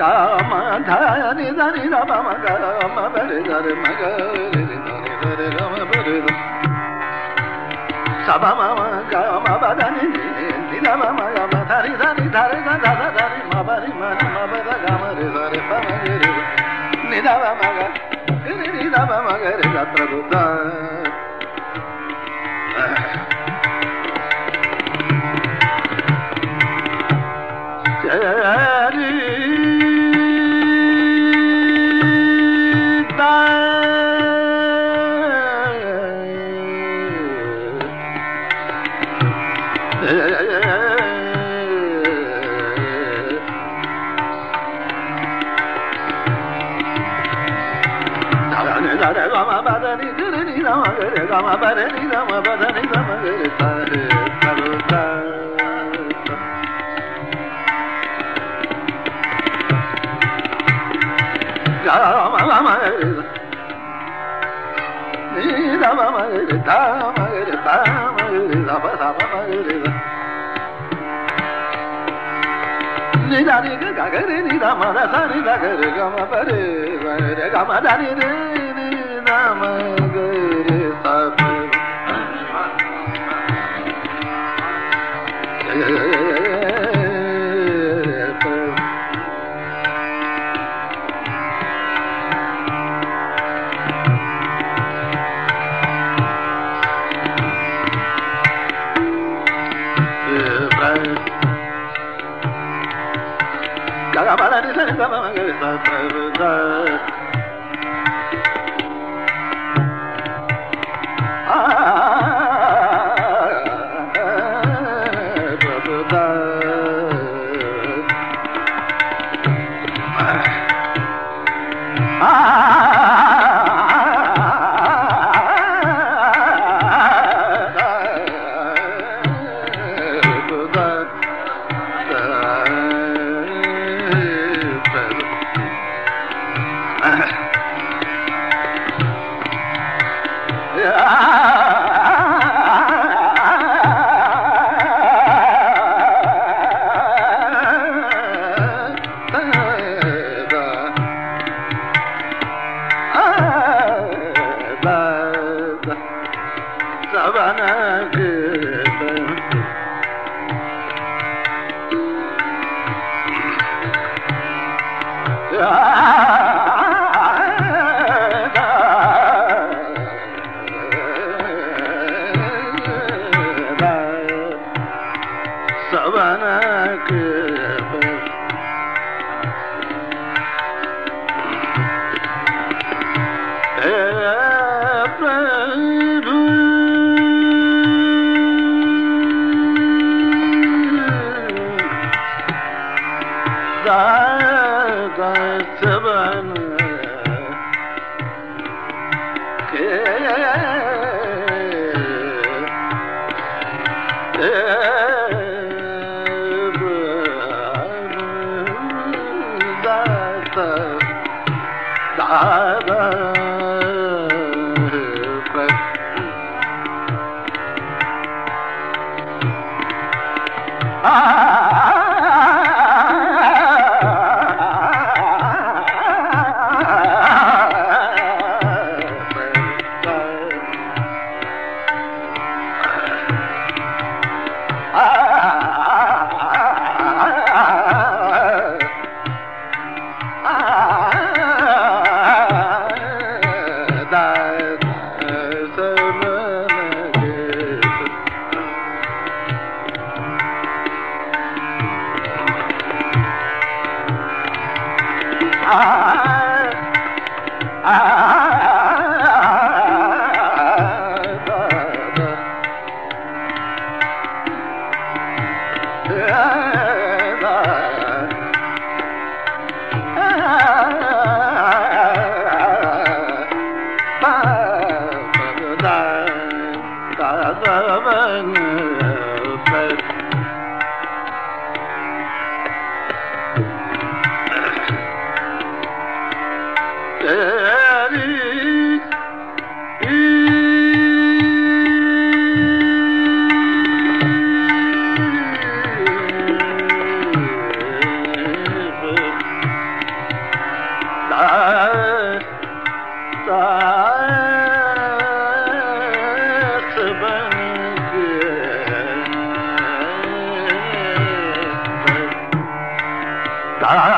గమ ధని ధని రమ గమ బరి ధరి మగ రి ధరి సభ మమ గమ బదని ని రమ గమ ధరి ధని ధరి ధ ధ ధరి మ బరి మని మ బద గమ రి ధరి ప మ రి ని రమ మగ రి ని రమ మగ నిదాని గగరి నిద మద సని దగరి గమ పరి గమ దని రి Gagabala, 啊。سوانا کي Ah! Ah! I, I,